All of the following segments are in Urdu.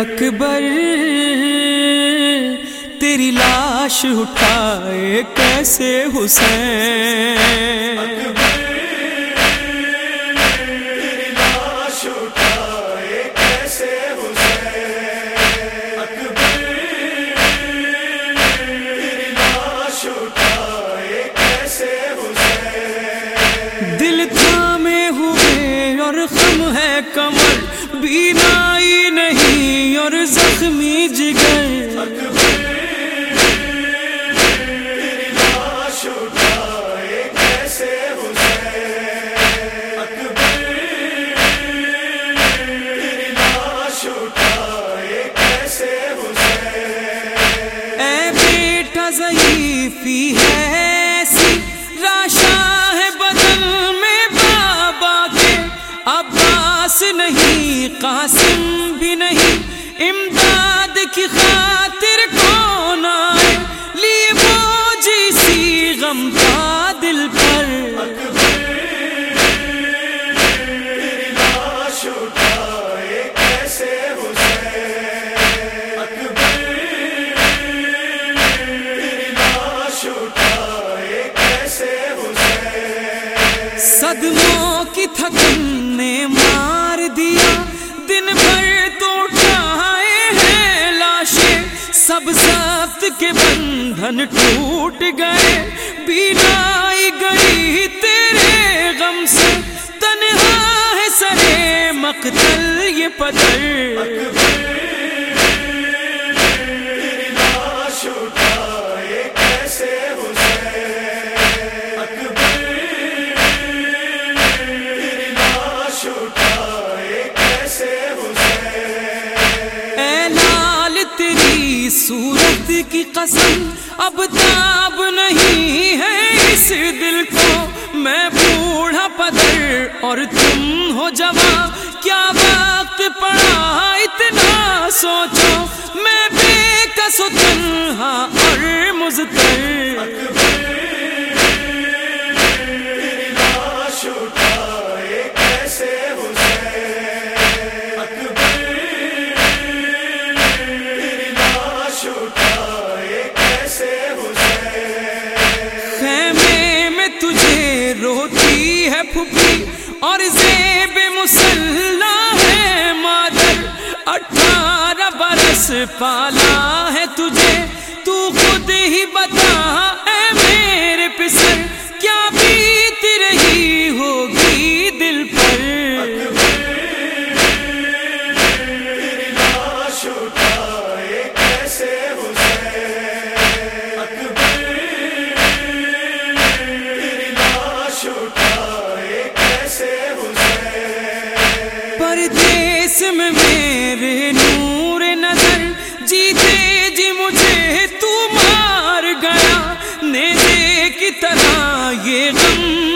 اکبر تیری لاش اٹھائے کیسے حسین؟ دل تھامے ہوئے اور خم ہے کمر۔ بینائی نہیں اور زخمی جگر۔ اے بیٹا ضعیفی ہے قاسم بھی نہیں، امداد کی خاطر کون آئے؟ لیے بوجھ سی غم کا دل پر۔ بندھن ٹوٹ گئے بینائی گئی تیرے غم سے تنہا ہے سرے مقتل یہ پتھر صورت کی قسم اب تاب نہیں ہے اس دل کو۔ میں بوڑھا پتھر اور تم ہو جوان۔ کیا وقت پڑا اتنا سوچو۔ میں بے کس تنہا اور مزتر اور زیب مسلح ہے مادر اٹھارہ برس پالا ہے۔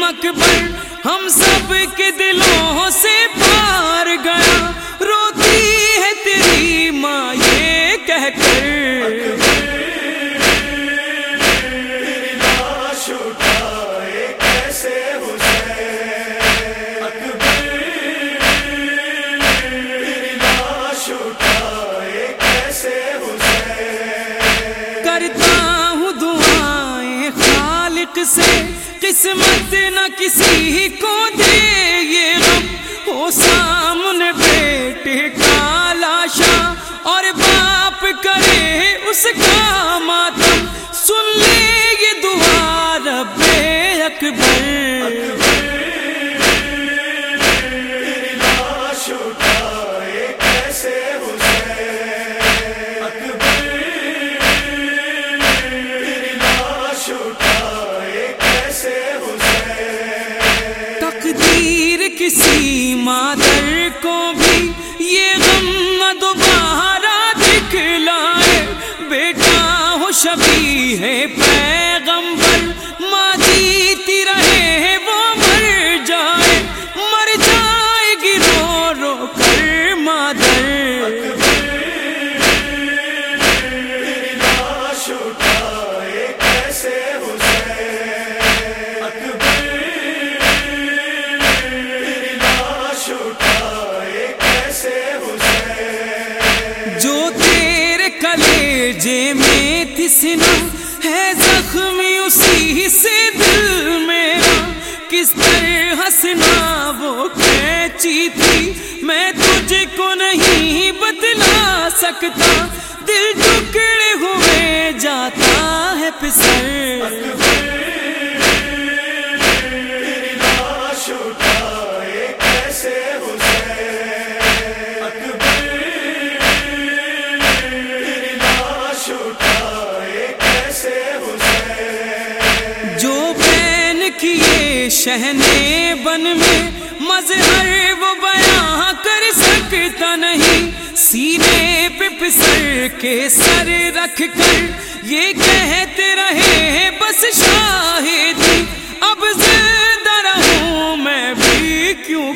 اکبر ہم سب کے دلوں سے پار گیا۔ روتی ہے تیری ماں، یہ کہہ کر۔ کرتا ہوں دعائیں خالق سے، قسمت کسی کو دے یہ غم؟ ہو سامنے بیٹے کا لاشا اور باپ کرے اس کا ماتم۔ سن لے یہ دعا رب اکبر۔ کسی مادر کو بھی یہ غم نہ دوبارہ دکھلائے بیٹا ہو شبی ہے سنا ہے زخمی اسی سے دل میرا کس طرح ہنسنا وہ کیچی تھی۔ میں تجھ کو نہیں بدلا سکتا۔ دل ٹکڑے ہوئے جاتا ہے پسر۔ شہنے بن میں مظہر وہ بیاں کر سکتا نہیں۔ سینے پہ پسر کے سر رکھ کر یہ کہتے رہے بس شاہد اب زندہ رہوں میں بھی کیوں